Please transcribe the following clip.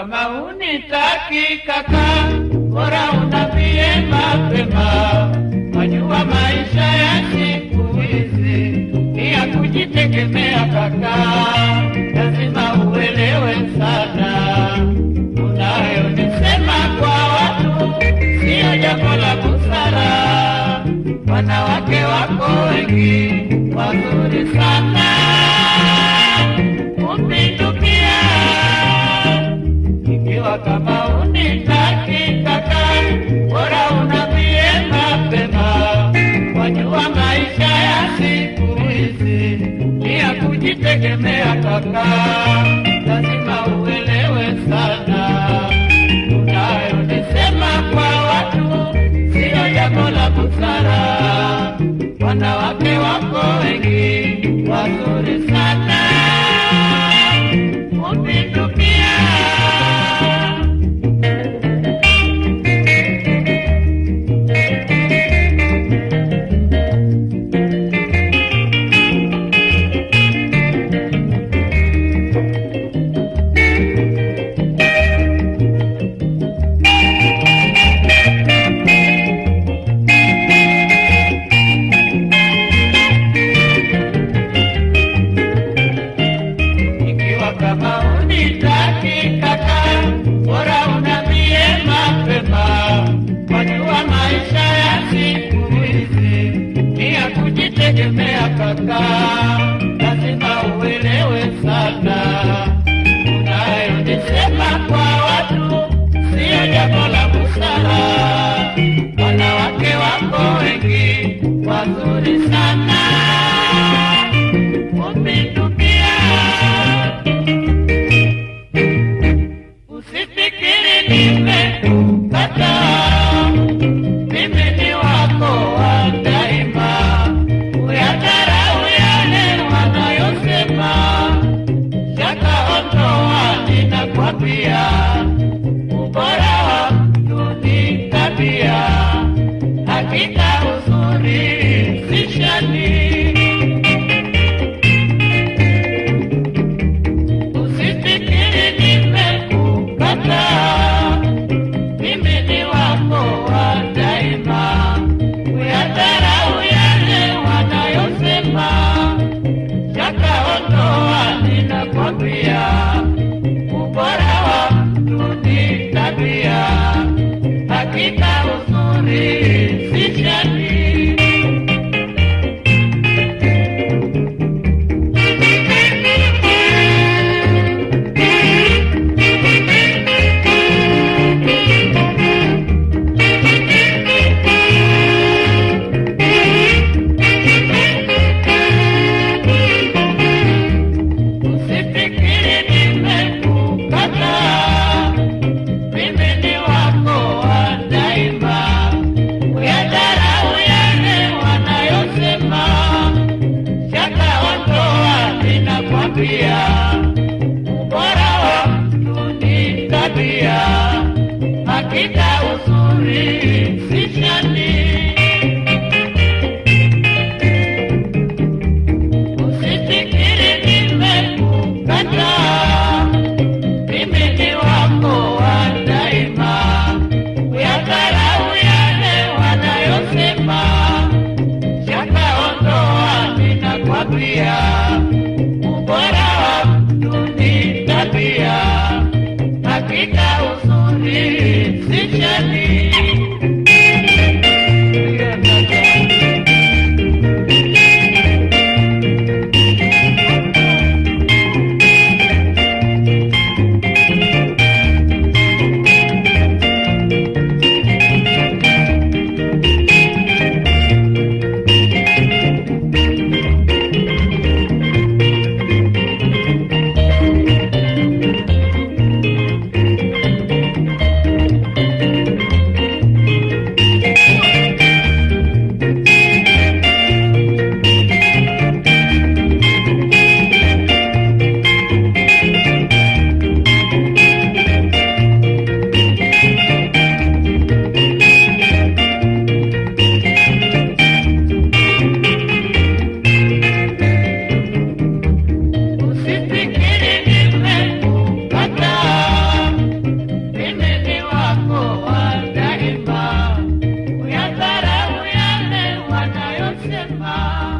Kama unitaki kaka, bora unambie mapema. Wajua maisha ya siku hizi ni ya kujitegemea kaka, lazima uelewe sana. Unayonisema kwa watu siyo jambo la busara. Wanawake wako wengi wazuri sana ni ya kujitegemea kaka, kaka, lazima uelewe sana. Kwa watu siyo jambo la María, aquí está. esclavos no. kuambia hakika uzuri sishani Bye.